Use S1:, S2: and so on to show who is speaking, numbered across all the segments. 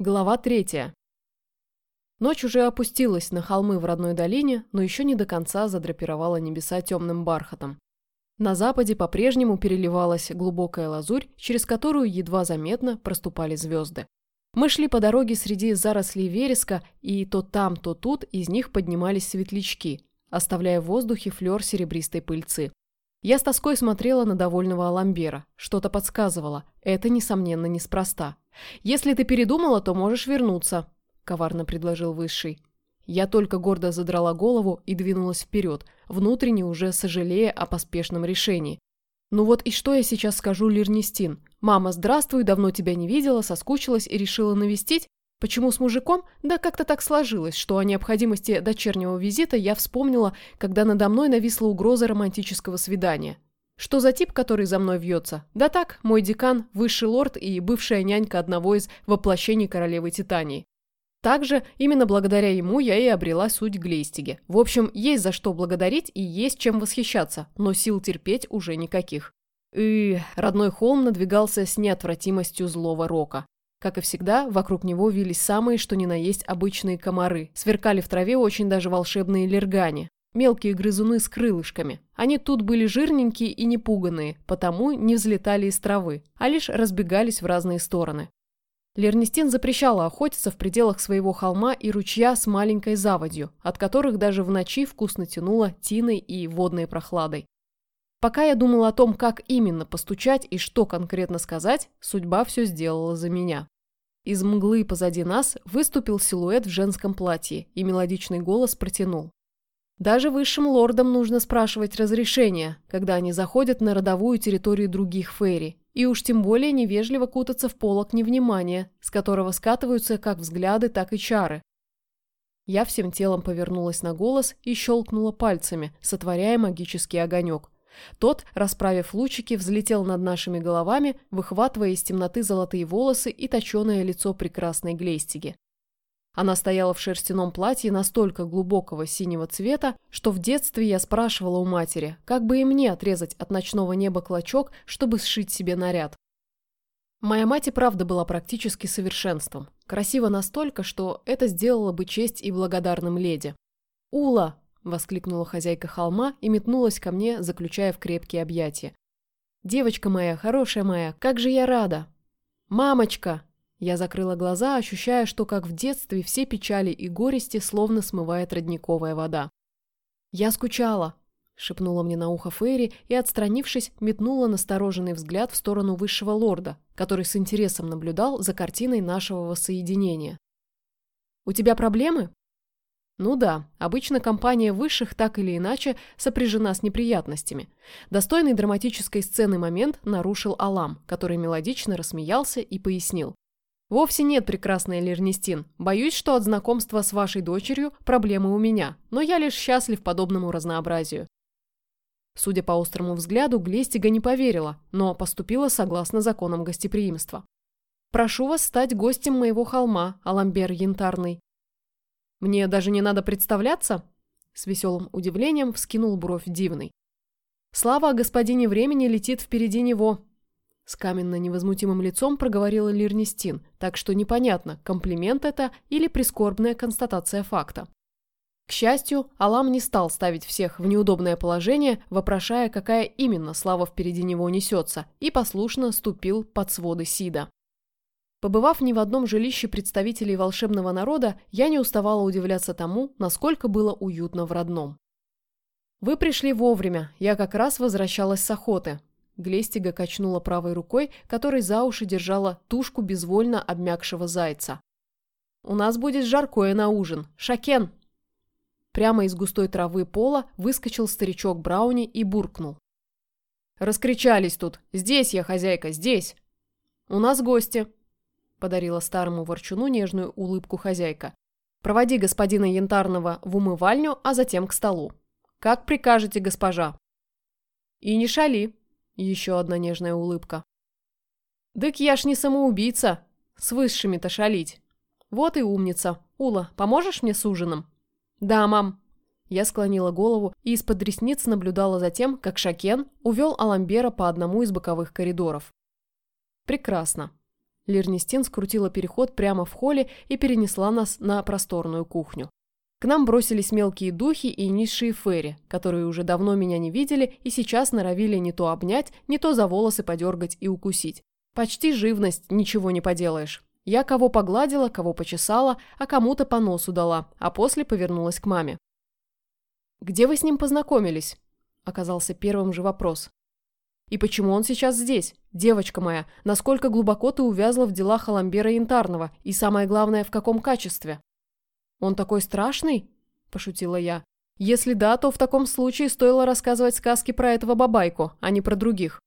S1: Глава третья. Ночь уже опустилась на холмы в родной долине, но еще не до конца задрапировала небеса темным бархатом. На западе по-прежнему переливалась глубокая лазурь, через которую едва заметно проступали звезды. Мы шли по дороге среди зарослей вереска, и то там, то тут из них поднимались светлячки, оставляя в воздухе флер серебристой пыльцы. Я с тоской смотрела на довольного Аламбера. Что-то подсказывало. Это, несомненно, неспроста. «Если ты передумала, то можешь вернуться», – коварно предложил Высший. Я только гордо задрала голову и двинулась вперед, внутренне уже сожалея о поспешном решении. «Ну вот и что я сейчас скажу Лернистин? Мама, здравствуй, давно тебя не видела, соскучилась и решила навестить? Почему с мужиком? Да как-то так сложилось, что о необходимости дочернего визита я вспомнила, когда надо мной нависла угроза романтического свидания. Что за тип, который за мной вьется? Да так, мой декан, высший лорд и бывшая нянька одного из воплощений королевы Титании. Также, именно благодаря ему я и обрела суть Глейстиги. В общем, есть за что благодарить и есть чем восхищаться, но сил терпеть уже никаких. И родной холм надвигался с неотвратимостью злого рока. Как и всегда, вокруг него вились самые, что ни на есть, обычные комары. Сверкали в траве очень даже волшебные лергани. Мелкие грызуны с крылышками. Они тут были жирненькие и непуганные, потому не взлетали из травы, а лишь разбегались в разные стороны. Лернистин запрещала охотиться в пределах своего холма и ручья с маленькой заводью, от которых даже в ночи вкусно тянуло тиной и водной прохладой. Пока я думала о том, как именно постучать и что конкретно сказать, судьба все сделала за меня. Из мглы позади нас выступил силуэт в женском платье, и мелодичный голос протянул. Даже высшим лордам нужно спрашивать разрешение, когда они заходят на родовую территорию других фейри, и уж тем более невежливо кутаться в полок невнимания, с которого скатываются как взгляды, так и чары. Я всем телом повернулась на голос и щелкнула пальцами, сотворяя магический огонек – тот, расправив лучики, взлетел над нашими головами, выхватывая из темноты золотые волосы и точеное лицо прекрасной Глейстиги. Она стояла в шерстяном платье настолько глубокого синего цвета, что в детстве я спрашивала у матери, как бы и мне отрезать от ночного неба клочок, чтобы сшить себе наряд. Моя мать и правда была практически совершенством. Красиво настолько, что это сделало бы честь и благодарным леди. «Ула!» – воскликнула хозяйка холма и метнулась ко мне, заключая в крепкие объятия. «Девочка моя, хорошая моя, как же я рада!» «Мамочка!» Я закрыла глаза, ощущая, что, как в детстве, все печали и горести словно смывает родниковая вода. «Я скучала!» – шепнула мне на ухо Фейри и, отстранившись, метнула настороженный взгляд в сторону высшего лорда, который с интересом наблюдал за картиной нашего воссоединения. «У тебя проблемы?» Ну да, обычно компания высших так или иначе сопряжена с неприятностями. Достойный драматической сцены момент нарушил Алам, который мелодично рассмеялся и пояснил. «Вовсе нет, прекрасная Лернистин. Боюсь, что от знакомства с вашей дочерью проблемы у меня, но я лишь счастлив подобному разнообразию». Судя по острому взгляду, Глестига не поверила, но поступила согласно законам гостеприимства. «Прошу вас стать гостем моего холма, Аламбер Янтарный. Мне даже не надо представляться?» С веселым удивлением вскинул бровь дивный. «Слава о господине времени летит впереди него!» С каменно-невозмутимым лицом проговорила Лирнистин, так что непонятно, комплимент это или прискорбная констатация факта. К счастью, Алам не стал ставить всех в неудобное положение, вопрошая, какая именно слава впереди него несется, и послушно ступил под своды Сида. Побывав не в одном жилище представителей волшебного народа, я не уставала удивляться тому, насколько было уютно в родном. «Вы пришли вовремя, я как раз возвращалась с охоты». Глестига качнула правой рукой, которой за уши держала тушку безвольно обмякшего зайца. «У нас будет жаркое на ужин. Шакен!» Прямо из густой травы пола выскочил старичок Брауни и буркнул. «Раскричались тут! Здесь я, хозяйка, здесь!» «У нас гости!» подарила старому ворчуну нежную улыбку хозяйка. «Проводи господина Янтарного в умывальню, а затем к столу. Как прикажете, госпожа?» «И не шали!» – еще одна нежная улыбка. «Дык я ж не самоубийца! С высшими-то шалить!» «Вот и умница! Ула, поможешь мне с ужином?» «Да, мам!» Я склонила голову и из-под ресниц наблюдала за тем, как Шакен увел Аламбера по одному из боковых коридоров. «Прекрасно. Лернистин скрутила переход прямо в холле и перенесла нас на просторную кухню. К нам бросились мелкие духи и низшие фейри, которые уже давно меня не видели и сейчас норовили не то обнять, не то за волосы подергать и укусить. Почти живность, ничего не поделаешь. Я кого погладила, кого почесала, а кому-то по носу дала, а после повернулась к маме. «Где вы с ним познакомились?» – оказался первым же вопрос. «И почему он сейчас здесь? Девочка моя, насколько глубоко ты увязла в делах Аламбера Янтарного, и самое главное, в каком качестве?» «Он такой страшный?» – пошутила я. «Если да, то в таком случае стоило рассказывать сказки про этого бабайку, а не про других.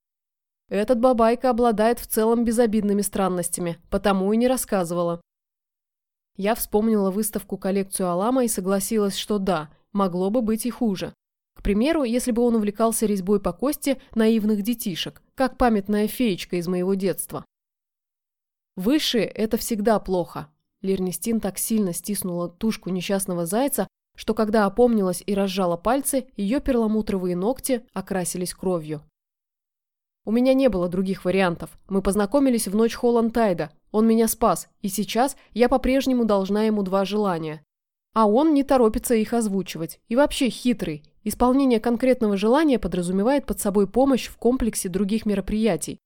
S1: Этот бабайка обладает в целом безобидными странностями, потому и не рассказывала». Я вспомнила выставку-коллекцию Алама и согласилась, что да, могло бы быть и хуже. К примеру, если бы он увлекался резьбой по кости наивных детишек, как памятная феечка из моего детства. Высшие – это всегда плохо, Лернистин так сильно стиснула тушку несчастного зайца, что когда опомнилась и разжала пальцы, ее перламутровые ногти окрасились кровью. У меня не было других вариантов. Мы познакомились в ночь Холлантайда. Он меня спас, и сейчас я по-прежнему должна ему два желания. А он не торопится их озвучивать. И вообще хитрый. Исполнение конкретного желания подразумевает под собой помощь в комплексе других мероприятий.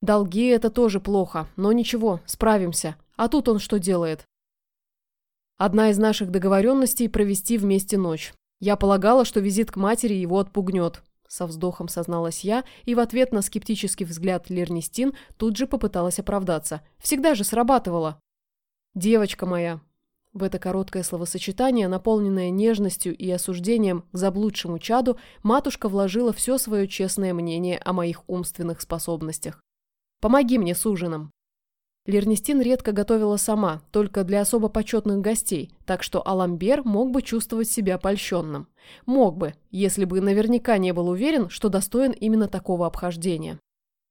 S1: Долги – это тоже плохо, но ничего, справимся. А тут он что делает? Одна из наших договоренностей – провести вместе ночь. Я полагала, что визит к матери его отпугнет. Со вздохом созналась я, и в ответ на скептический взгляд Лернистин тут же попыталась оправдаться. Всегда же срабатывала. «Девочка моя». В это короткое словосочетание, наполненное нежностью и осуждением к заблудшему чаду, матушка вложила все свое честное мнение о моих умственных способностях. «Помоги мне с ужином». Лернистин редко готовила сама, только для особо почетных гостей, так что Аламбер мог бы чувствовать себя польщенным. Мог бы, если бы наверняка не был уверен, что достоин именно такого обхождения.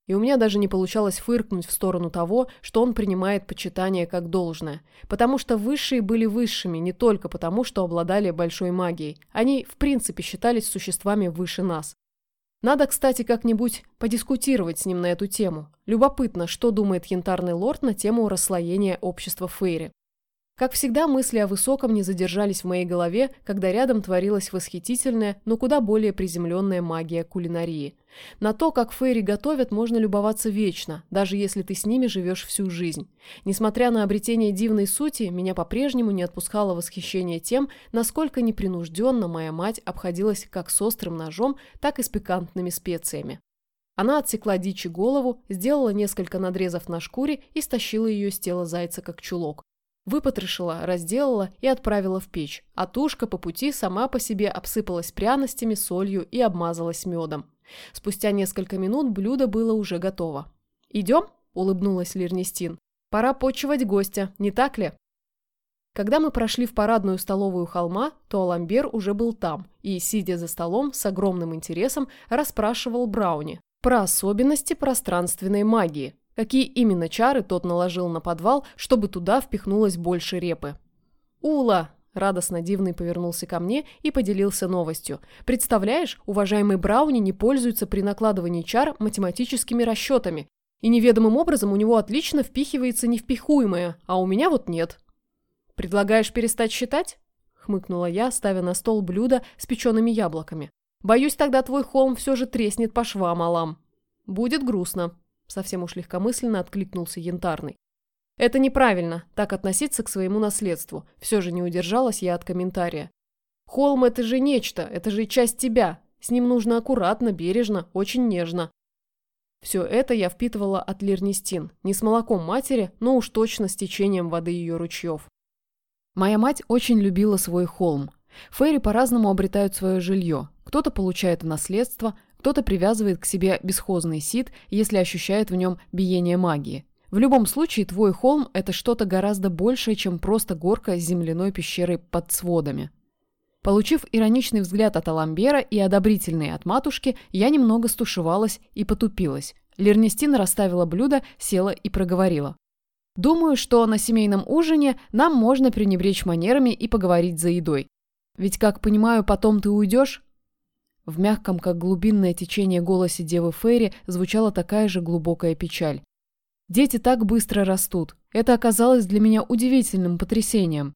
S1: И у меня даже не получалось фыркнуть в сторону того, что он принимает почитание как должное. Потому что высшие были высшими не только потому, что обладали большой магией. Они, в принципе, считались существами выше нас. Надо, кстати, как-нибудь подискутировать с ним на эту тему. Любопытно, что думает янтарный лорд на тему расслоения общества Фейри. Как всегда, мысли о высоком не задержались в моей голове, когда рядом творилась восхитительная, но куда более приземленная магия кулинарии. На то, как фейри готовят, можно любоваться вечно, даже если ты с ними живешь всю жизнь. Несмотря на обретение дивной сути, меня по-прежнему не отпускало восхищение тем, насколько непринужденно моя мать обходилась как с острым ножом, так и с пикантными специями. Она отсекла дичи голову, сделала несколько надрезов на шкуре и стащила ее с тела зайца как чулок. Выпотрошила, разделала и отправила в печь, а тушка по пути сама по себе обсыпалась пряностями, солью и обмазалась медом. Спустя несколько минут блюдо было уже готово. «Идем?» – улыбнулась Лернистин. «Пора почивать гостя, не так ли?» Когда мы прошли в парадную столовую холма, то Аламбер уже был там и, сидя за столом, с огромным интересом расспрашивал Брауни про особенности пространственной магии, какие именно чары тот наложил на подвал, чтобы туда впихнулось больше репы. «Ула!» – радостно дивный повернулся ко мне и поделился новостью. «Представляешь, уважаемый Брауни не пользуется при накладывании чар математическими расчетами, и неведомым образом у него отлично впихивается невпихуемое, а у меня вот нет». «Предлагаешь перестать считать?» – хмыкнула я, ставя на стол блюдо с печеными яблоками. «Боюсь, тогда твой холм все же треснет по швам, Алам». «Будет грустно», Совсем уж легкомысленно откликнулся Янтарный. Это неправильно, так относиться к своему наследству. Все же не удержалась я от комментария. Холм – это же нечто, это же часть тебя. С ним нужно аккуратно, бережно, очень нежно. Все это я впитывала от Лернистин, не с молоком матери, но уж точно с течением воды ее ручьев. Моя мать очень любила свой холм. Фейри по-разному обретают свое жилье. Кто-то получает наследство, кто-то привязывает к себе бесхозный сит, если ощущает в нем биение магии. В любом случае, твой холм – это что-то гораздо большее, чем просто горка с земляной пещерой под сводами. Получив ироничный взгляд от Аламбера и одобрительный от матушки, я немного стушевалась и потупилась. Лернестина расставила блюдо, села и проговорила. «Думаю, что на семейном ужине нам можно пренебречь манерами и поговорить за едой. Ведь, как понимаю, потом ты уйдешь?» В мягком, как глубинное течение голосе Девы Фейри звучала такая же глубокая печаль. Дети так быстро растут. Это оказалось для меня удивительным потрясением.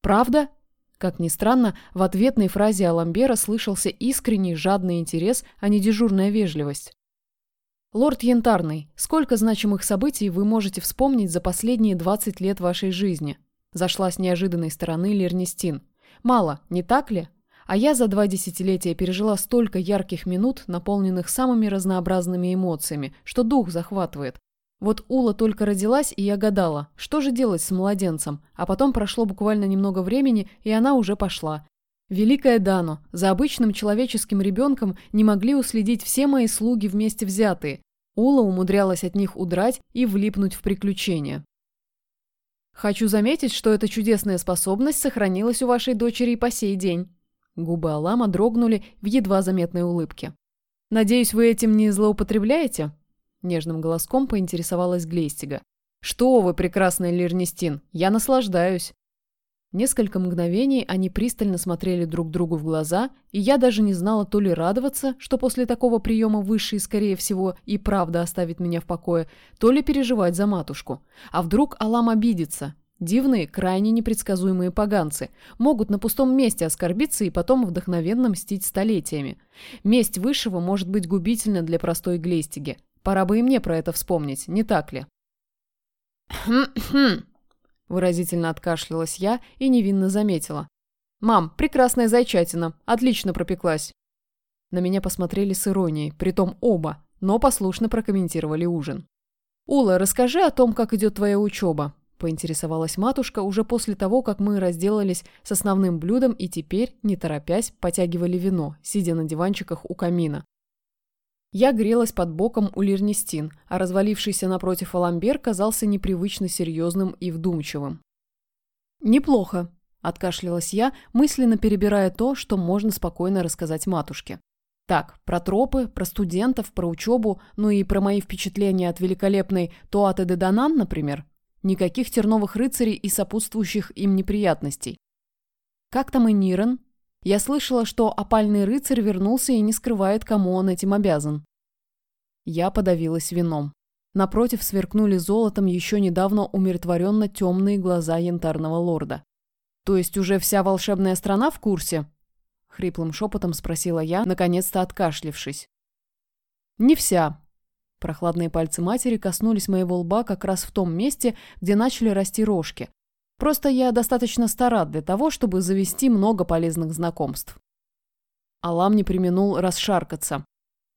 S1: «Правда?» Как ни странно, в ответной фразе Аламбера слышался искренний жадный интерес, а не дежурная вежливость. «Лорд Янтарный, сколько значимых событий вы можете вспомнить за последние 20 лет вашей жизни?» Зашла с неожиданной стороны Лернистин. «Мало, не так ли? А я за два десятилетия пережила столько ярких минут, наполненных самыми разнообразными эмоциями, что дух захватывает. Вот Ула только родилась, и я гадала, что же делать с младенцем, а потом прошло буквально немного времени, и она уже пошла. Великая Дано, за обычным человеческим ребенком не могли уследить все мои слуги вместе взятые. Ула умудрялась от них удрать и влипнуть в приключения. Хочу заметить, что эта чудесная способность сохранилась у вашей дочери и по сей день. Губы Алама дрогнули в едва заметной улыбке. Надеюсь, вы этим не злоупотребляете? Нежным голоском поинтересовалась Глейстига. «Что вы, прекрасный Лернистин, я наслаждаюсь!» Несколько мгновений они пристально смотрели друг другу в глаза, и я даже не знала то ли радоваться, что после такого приема высший, скорее всего, и правда оставит меня в покое, то ли переживать за матушку. А вдруг Алам обидится? Дивные, крайне непредсказуемые поганцы могут на пустом месте оскорбиться и потом вдохновенно мстить столетиями. Месть высшего может быть губительна для простой глестиги. Пора бы и мне про это вспомнить, не так ли? Выразительно откашлялась я и невинно заметила. «Мам, прекрасная зайчатина, отлично пропеклась». На меня посмотрели с иронией, притом оба, но послушно прокомментировали ужин. «Ула, расскажи о том, как идет твоя учеба», – поинтересовалась матушка уже после того, как мы разделались с основным блюдом и теперь, не торопясь, потягивали вино, сидя на диванчиках у камина. Я грелась под боком у Лернистин, а развалившийся напротив Аламбер казался непривычно серьезным и вдумчивым. «Неплохо», – откашлялась я, мысленно перебирая то, что можно спокойно рассказать матушке. Так, про тропы, про студентов, про учебу, ну и про мои впечатления от великолепной Туаты де Данан, например. Никаких терновых рыцарей и сопутствующих им неприятностей. Как там и Нирен? Я слышала, что опальный рыцарь вернулся и не скрывает, кому он этим обязан. Я подавилась вином. Напротив сверкнули золотом еще недавно умиротворенно темные глаза янтарного лорда. «То есть уже вся волшебная страна в курсе?» Хриплым шепотом спросила я, наконец-то откашлившись. «Не вся». Прохладные пальцы матери коснулись моего лба как раз в том месте, где начали расти рожки, Просто я достаточно стара для того, чтобы завести много полезных знакомств. Алам не применул расшаркаться.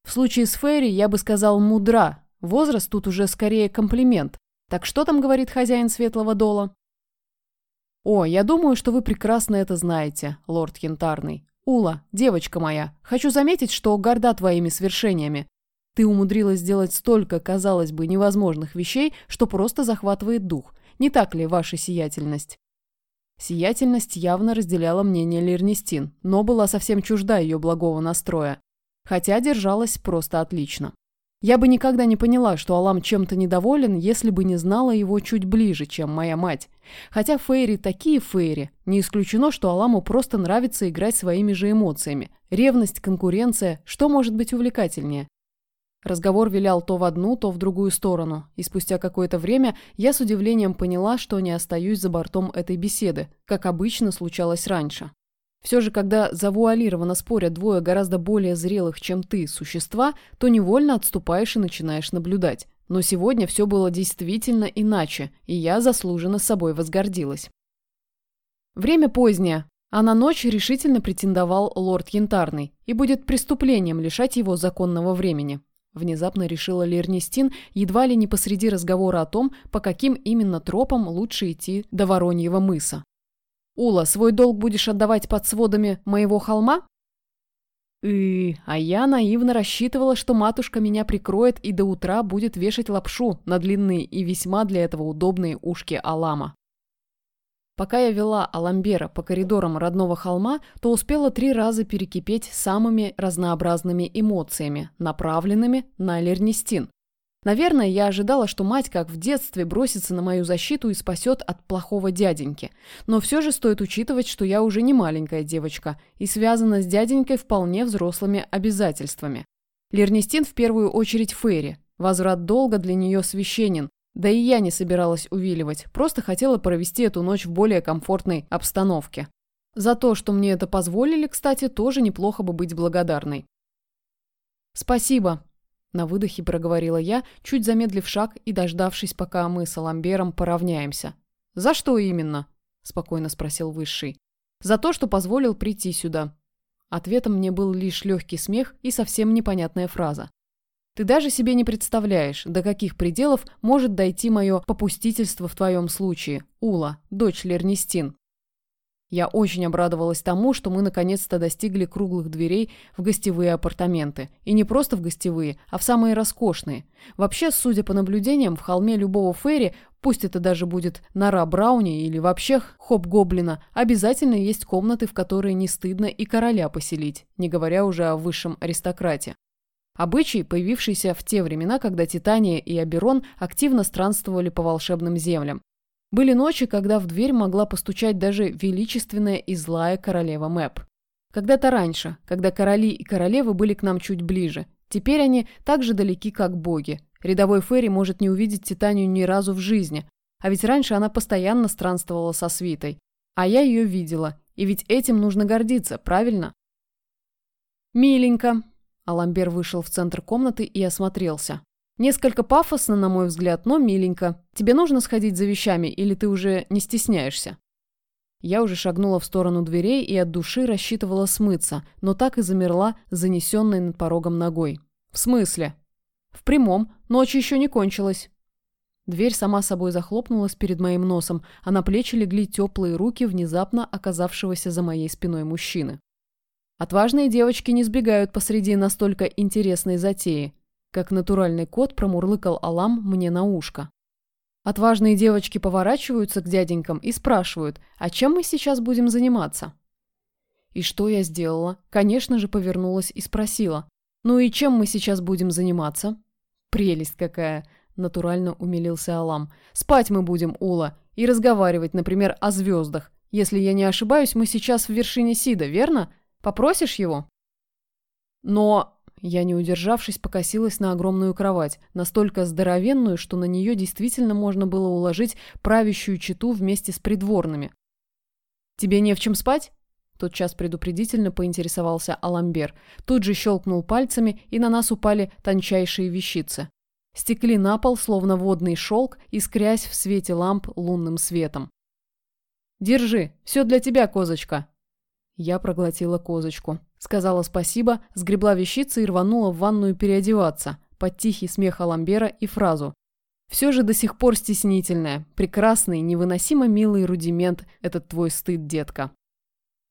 S1: В случае с Ферри я бы сказал мудра. Возраст тут уже скорее комплимент. Так что там говорит хозяин Светлого Дола? О, я думаю, что вы прекрасно это знаете, лорд Янтарный. Ула, девочка моя, хочу заметить, что горда твоими свершениями. Ты умудрилась сделать столько, казалось бы, невозможных вещей, что просто захватывает дух. Не так ли, ваша сиятельность?» Сиятельность явно разделяла мнение Лернистин, но была совсем чужда ее благого настроя. Хотя держалась просто отлично. Я бы никогда не поняла, что Алам чем-то недоволен, если бы не знала его чуть ближе, чем моя мать. Хотя Фейри такие Фейри, не исключено, что Аламу просто нравится играть своими же эмоциями. Ревность, конкуренция, что может быть увлекательнее? Разговор вилял то в одну, то в другую сторону, и спустя какое-то время я с удивлением поняла, что не остаюсь за бортом этой беседы, как обычно случалось раньше. Все же, когда завуалированно спорят двое гораздо более зрелых, чем ты, существа, то невольно отступаешь и начинаешь наблюдать. Но сегодня все было действительно иначе, и я заслуженно собой возгордилась. Время позднее, а на ночь решительно претендовал лорд Янтарный, и будет преступлением лишать его законного времени. Внезапно решила Лернистин, едва ли не посреди разговора о том, по каким именно тропам лучше идти до Вороньего мыса. «Ула, свой долг будешь отдавать под сводами моего холма?» И, а я наивно рассчитывала, что матушка меня прикроет и до утра будет вешать лапшу на длинные и весьма для этого удобные ушки Алама. Пока я вела Аламбера по коридорам родного холма, то успела три раза перекипеть самыми разнообразными эмоциями, направленными на Лернистин. Наверное, я ожидала, что мать, как в детстве, бросится на мою защиту и спасет от плохого дяденьки. Но все же стоит учитывать, что я уже не маленькая девочка и связана с дяденькой вполне взрослыми обязательствами. Лернистин в первую очередь Ферри. Возврат долга для нее священен, да и я не собиралась увиливать, просто хотела провести эту ночь в более комфортной обстановке. За то, что мне это позволили, кстати, тоже неплохо бы быть благодарной. «Спасибо», – на выдохе проговорила я, чуть замедлив шаг и дождавшись, пока мы с Аламбером поравняемся. «За что именно?» – спокойно спросил Высший. «За то, что позволил прийти сюда». Ответом мне был лишь легкий смех и совсем непонятная фраза. «Ты даже себе не представляешь, до каких пределов может дойти мое попустительство в твоем случае, Ула, дочь Лернистин». Я очень обрадовалась тому, что мы наконец-то достигли круглых дверей в гостевые апартаменты. И не просто в гостевые, а в самые роскошные. Вообще, судя по наблюдениям, в холме любого ферри, пусть это даже будет нора Брауни или вообще хоп-гоблина, обязательно есть комнаты, в которые не стыдно и короля поселить, не говоря уже о высшем аристократе. Обычай, появившийся в те времена, когда Титания и Аберон активно странствовали по волшебным землям. Были ночи, когда в дверь могла постучать даже величественная и злая королева Мэп. Когда-то раньше, когда короли и королевы были к нам чуть ближе. Теперь они так же далеки, как боги. Рядовой Ферри может не увидеть Титанию ни разу в жизни. А ведь раньше она постоянно странствовала со свитой. А я ее видела. И ведь этим нужно гордиться, правильно? «Миленько». Аламбер вышел в центр комнаты и осмотрелся. Несколько пафосно, на мой взгляд, но миленько. Тебе нужно сходить за вещами, или ты уже не стесняешься?» Я уже шагнула в сторону дверей и от души рассчитывала смыться, но так и замерла, занесенной над порогом ногой. «В смысле?» «В прямом. Ночь еще не кончилась». Дверь сама собой захлопнулась перед моим носом, а на плечи легли теплые руки внезапно оказавшегося за моей спиной мужчины. Отважные девочки не сбегают посреди настолько интересной затеи. Как натуральный кот промурлыкал Алам мне на ушко. Отважные девочки поворачиваются к дяденькам и спрашивают, а чем мы сейчас будем заниматься? И что я сделала? Конечно же, повернулась и спросила. Ну и чем мы сейчас будем заниматься? Прелесть какая! Натурально умилился Алам. Спать мы будем, Ула, и разговаривать, например, о звездах. Если я не ошибаюсь, мы сейчас в вершине Сида, верно? Попросишь его? Но я, не удержавшись, покосилась на огромную кровать, настолько здоровенную, что на нее действительно можно было уложить правящую читу вместе с придворными. «Тебе не в чем спать?» Тотчас предупредительно поинтересовался Аламбер. Тут же щелкнул пальцами, и на нас упали тончайшие вещицы. Стекли на пол, словно водный шелк, искрясь в свете ламп лунным светом. «Держи, все для тебя, козочка!» Я проглотила козочку. Сказала спасибо, сгребла вещицы и рванула в ванную переодеваться, под тихий смех Аламбера и фразу. Все же до сих пор стеснительная, прекрасный, невыносимо милый рудимент этот твой стыд, детка.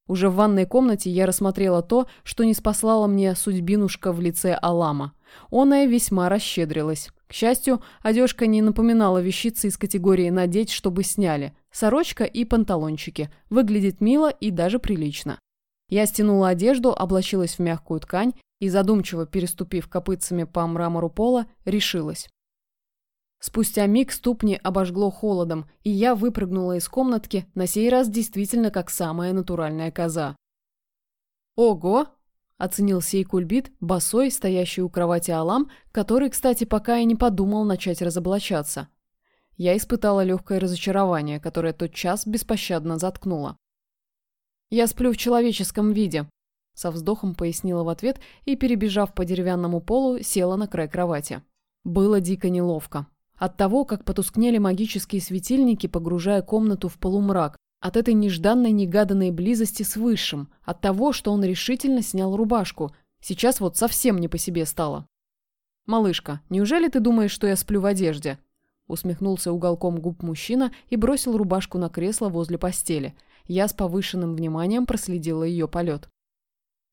S1: Уже в ванной комнате я рассмотрела то, что не спаслала мне судьбинушка в лице Алама. Оная весьма расщедрилась. К счастью, одежка не напоминала вещицы из категории «надеть, чтобы сняли». Сорочка и панталончики. Выглядит мило и даже прилично. Я стянула одежду, облачилась в мягкую ткань и, задумчиво переступив копытцами по мрамору пола, решилась. Спустя миг ступни обожгло холодом, и я выпрыгнула из комнатки, на сей раз действительно как самая натуральная коза. «Ого!» – оценил сей кульбит, босой, стоящий у кровати Алам, который, кстати, пока и не подумал начать разоблачаться. Я испытала легкое разочарование, которое тот час беспощадно заткнуло. «Я сплю в человеческом виде», – со вздохом пояснила в ответ и, перебежав по деревянному полу, села на край кровати. Было дико неловко. От того, как потускнели магические светильники, погружая комнату в полумрак, от этой нежданной негаданной близости с Высшим, от того, что он решительно снял рубашку. Сейчас вот совсем не по себе стало. «Малышка, неужели ты думаешь, что я сплю в одежде?» Усмехнулся уголком губ мужчина и бросил рубашку на кресло возле постели – я с повышенным вниманием проследила ее полет.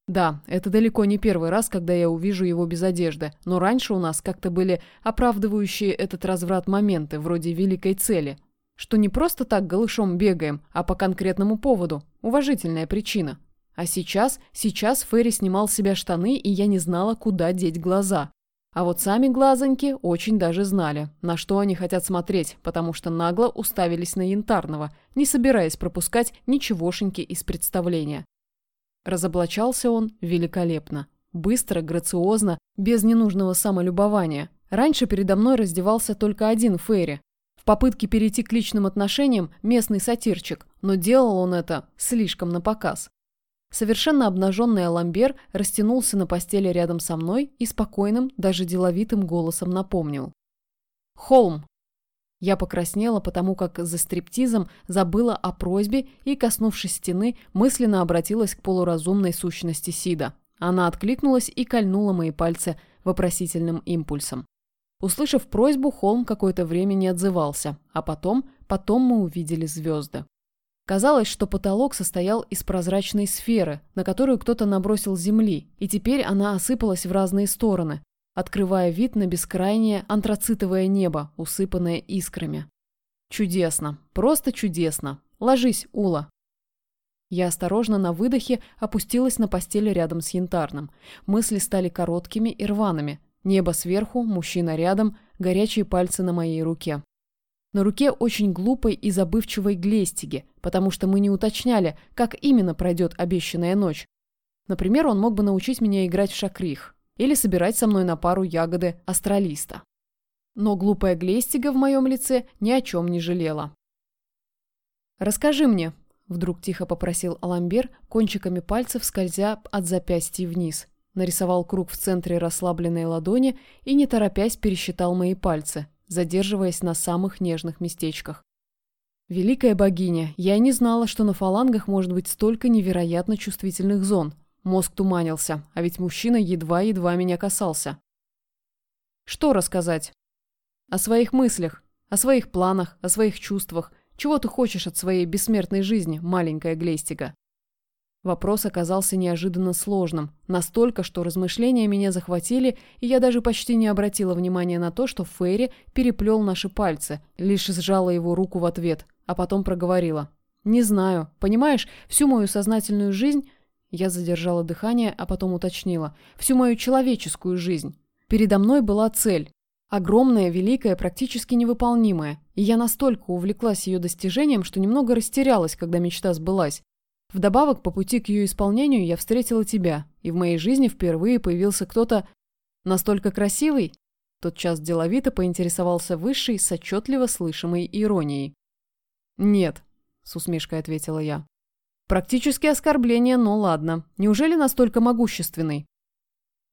S1: Да, это далеко не первый раз, когда я увижу его без одежды, но раньше у нас как-то были оправдывающие этот разврат моменты, вроде великой цели, что не просто так голышом бегаем, а по конкретному поводу, уважительная причина. А сейчас, сейчас Ферри снимал с себя штаны, и я не знала, куда деть глаза. А вот сами глазоньки очень даже знали, на что они хотят смотреть, потому что нагло уставились на Янтарного, не собираясь пропускать ничегошеньки из представления. Разоблачался он великолепно. Быстро, грациозно, без ненужного самолюбования. Раньше передо мной раздевался только один Фейри. В попытке перейти к личным отношениям местный сатирчик, но делал он это слишком напоказ. Совершенно обнаженный Аламбер растянулся на постели рядом со мной и спокойным, даже деловитым голосом напомнил. «Холм!» Я покраснела, потому как за стриптизом забыла о просьбе и, коснувшись стены, мысленно обратилась к полуразумной сущности Сида. Она откликнулась и кольнула мои пальцы вопросительным импульсом. Услышав просьбу, Холм какое-то время не отзывался, а потом, потом мы увидели звезды. Казалось, что потолок состоял из прозрачной сферы, на которую кто-то набросил земли, и теперь она осыпалась в разные стороны, открывая вид на бескрайнее антрацитовое небо, усыпанное искрами. Чудесно, просто чудесно. Ложись, Ула. Я осторожно на выдохе опустилась на постель рядом с янтарным. Мысли стали короткими и рваными. Небо сверху, мужчина рядом, горячие пальцы на моей руке на руке очень глупой и забывчивой глестиги, потому что мы не уточняли, как именно пройдет обещанная ночь. Например, он мог бы научить меня играть в шакрих или собирать со мной на пару ягоды астралиста. Но глупая глестига в моем лице ни о чем не жалела. «Расскажи мне», – вдруг тихо попросил Аламбер, кончиками пальцев скользя от запястья вниз. Нарисовал круг в центре расслабленной ладони и, не торопясь, пересчитал мои пальцы – задерживаясь на самых нежных местечках. Великая богиня, я не знала, что на фалангах может быть столько невероятно чувствительных зон. Мозг туманился, а ведь мужчина едва-едва меня касался. Что рассказать? О своих мыслях, о своих планах, о своих чувствах. Чего ты хочешь от своей бессмертной жизни, маленькая Глейстига? Вопрос оказался неожиданно сложным, настолько, что размышления меня захватили, и я даже почти не обратила внимания на то, что Ферри переплел наши пальцы, лишь сжала его руку в ответ, а потом проговорила. «Не знаю. Понимаешь, всю мою сознательную жизнь...» Я задержала дыхание, а потом уточнила. «Всю мою человеческую жизнь. Передо мной была цель. Огромная, великая, практически невыполнимая. И я настолько увлеклась ее достижением, что немного растерялась, когда мечта сбылась. Вдобавок, по пути к ее исполнению я встретила тебя, и в моей жизни впервые появился кто-то настолько красивый. Тот час деловито поинтересовался высшей с отчетливо слышимой иронией. «Нет», — с усмешкой ответила я. «Практически оскорбление, но ладно. Неужели настолько могущественный?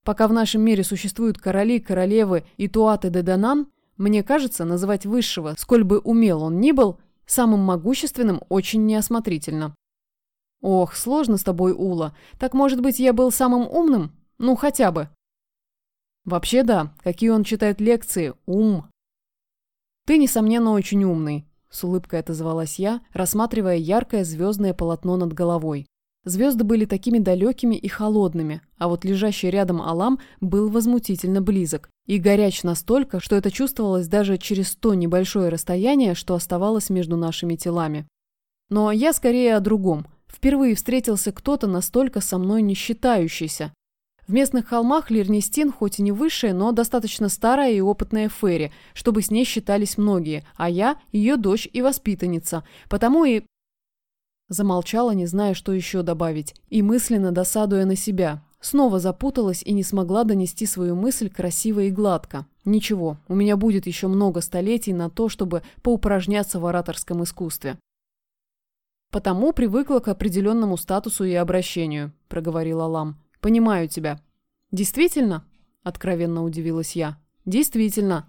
S1: Пока в нашем мире существуют короли, королевы и туаты де Данан, мне кажется, называть высшего, сколь бы умел он ни был, самым могущественным очень неосмотрительно. «Ох, сложно с тобой, Ула. Так, может быть, я был самым умным? Ну, хотя бы». «Вообще да. Какие он читает лекции. Ум». «Ты, несомненно, очень умный», — с улыбкой отозвалась я, рассматривая яркое звездное полотно над головой. Звезды были такими далекими и холодными, а вот лежащий рядом Алам был возмутительно близок и горяч настолько, что это чувствовалось даже через то небольшое расстояние, что оставалось между нашими телами. Но я скорее о другом. Впервые встретился кто-то настолько со мной не считающийся. В местных холмах Лирнистин хоть и не высшая, но достаточно старая и опытная Ферри, чтобы с ней считались многие, а я – ее дочь и воспитанница. Потому и... Замолчала, не зная, что еще добавить, и мысленно досадуя на себя. Снова запуталась и не смогла донести свою мысль красиво и гладко. Ничего, у меня будет еще много столетий на то, чтобы поупражняться в ораторском искусстве. «Потому привыкла к определенному статусу и обращению», – проговорила Лам. «Понимаю тебя». «Действительно?» – откровенно удивилась я. «Действительно».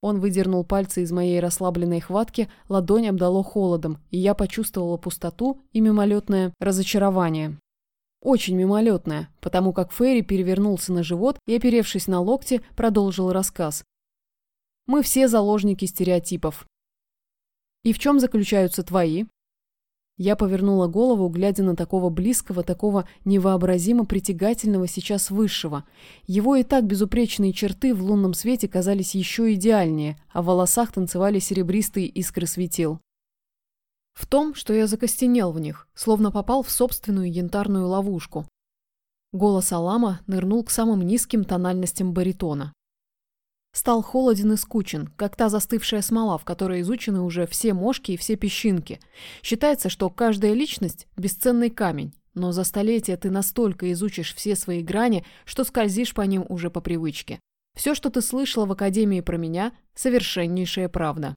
S1: Он выдернул пальцы из моей расслабленной хватки, ладонь обдало холодом, и я почувствовала пустоту и мимолетное разочарование. Очень мимолетное, потому как Ферри перевернулся на живот и, оперевшись на локти, продолжил рассказ. «Мы все заложники стереотипов. И в чем заключаются твои?» Я повернула голову, глядя на такого близкого, такого невообразимо притягательного сейчас высшего. Его и так безупречные черты в лунном свете казались еще идеальнее, а в волосах танцевали серебристые искры светил. В том, что я закостенел в них, словно попал в собственную янтарную ловушку. Голос Алама нырнул к самым низким тональностям баритона. Стал холоден и скучен, как та застывшая смола, в которой изучены уже все мошки и все песчинки. Считается, что каждая личность – бесценный камень, но за столетия ты настолько изучишь все свои грани, что скользишь по ним уже по привычке. Все, что ты слышала в Академии про меня, совершеннейшая правда.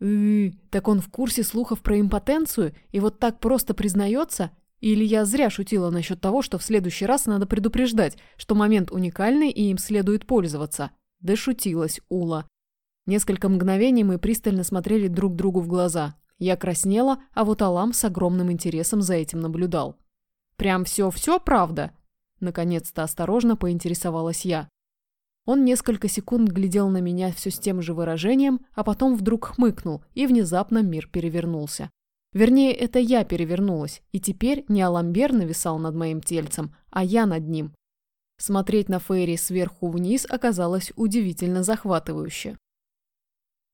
S1: «Э, так он в курсе слухов про импотенцию и вот так просто признается? Или я зря шутила насчет того, что в следующий раз надо предупреждать, что момент уникальный и им следует пользоваться? Да шутилась Ула. Несколько мгновений мы пристально смотрели друг другу в глаза. Я краснела, а вот Алам с огромным интересом за этим наблюдал. «Прям все-все правда?» Наконец-то осторожно поинтересовалась я. Он несколько секунд глядел на меня все с тем же выражением, а потом вдруг хмыкнул, и внезапно мир перевернулся. Вернее, это я перевернулась, и теперь не Аламбер нависал над моим тельцем, а я над ним. Смотреть на Фейри сверху вниз оказалось удивительно захватывающе.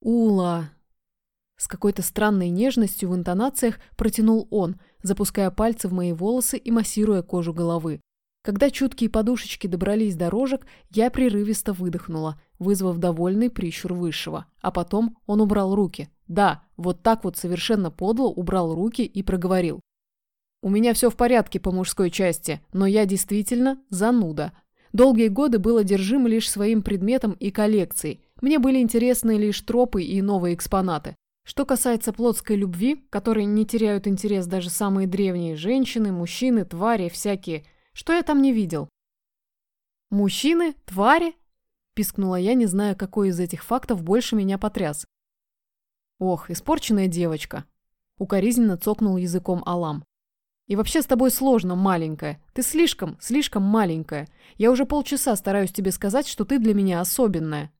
S1: «Ула!» С какой-то странной нежностью в интонациях протянул он, запуская пальцы в мои волосы и массируя кожу головы. Когда чуткие подушечки добрались до рожек, я прерывисто выдохнула, вызвав довольный прищур высшего. А потом он убрал руки. Да, вот так вот совершенно подло убрал руки и проговорил. «У меня все в порядке по мужской части, но я действительно зануда. Долгие годы был одержим лишь своим предметом и коллекцией. Мне были интересны лишь тропы и новые экспонаты. Что касается плотской любви, которой не теряют интерес даже самые древние женщины, мужчины, твари, всякие – что я там не видел? Мужчины? Твари? Пискнула я, не зная, какой из этих фактов больше меня потряс. Ох, испорченная девочка. Укоризненно цокнул языком Алам. И вообще с тобой сложно, маленькая. Ты слишком, слишком маленькая. Я уже полчаса стараюсь тебе сказать, что ты для меня особенная.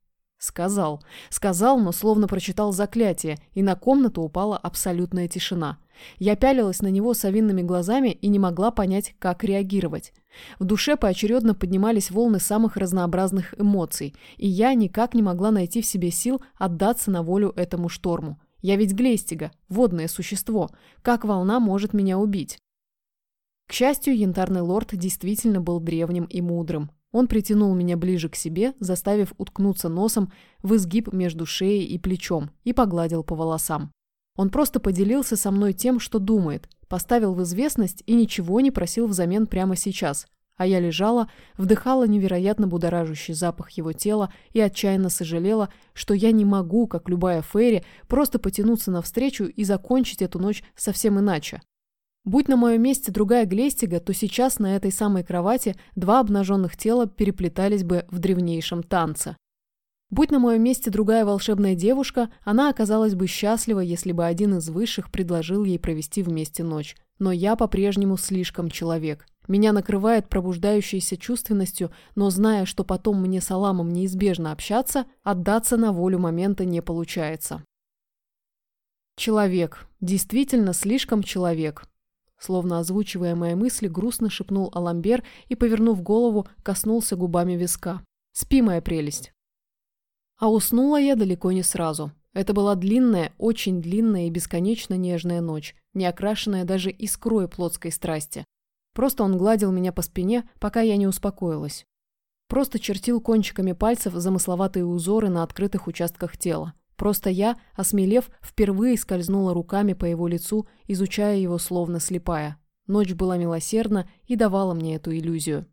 S1: Сказал. Сказал, но словно прочитал заклятие, и на комнату упала абсолютная тишина. Я пялилась на него совинными глазами и не могла понять, как реагировать. В душе поочередно поднимались волны самых разнообразных эмоций, и я никак не могла найти в себе сил отдаться на волю этому шторму. Я ведь Глейстига, водное существо. Как волна может меня убить? К счастью, янтарный лорд действительно был древним и мудрым. Он притянул меня ближе к себе, заставив уткнуться носом в изгиб между шеей и плечом, и погладил по волосам. Он просто поделился со мной тем, что думает, поставил в известность и ничего не просил взамен прямо сейчас. А я лежала, вдыхала невероятно будоражащий запах его тела и отчаянно сожалела, что я не могу, как любая Фейри, просто потянуться навстречу и закончить эту ночь совсем иначе. Будь на моем месте другая Глестига, то сейчас на этой самой кровати два обнаженных тела переплетались бы в древнейшем танце. Будь на моем месте другая волшебная девушка, она оказалась бы счастлива, если бы один из высших предложил ей провести вместе ночь. Но я по-прежнему слишком человек. Меня накрывает пробуждающейся чувственностью, но зная, что потом мне с Аламом неизбежно общаться, отдаться на волю момента не получается. Человек. Действительно слишком человек. Словно озвучивая мои мысли, грустно шепнул Аламбер и, повернув голову, коснулся губами виска. «Спи, моя прелесть!» А уснула я далеко не сразу. Это была длинная, очень длинная и бесконечно нежная ночь, не окрашенная даже искрой плотской страсти. Просто он гладил меня по спине, пока я не успокоилась. Просто чертил кончиками пальцев замысловатые узоры на открытых участках тела. Просто я, осмелев, впервые скользнула руками по его лицу, изучая его словно слепая. Ночь была милосердна и давала мне эту иллюзию.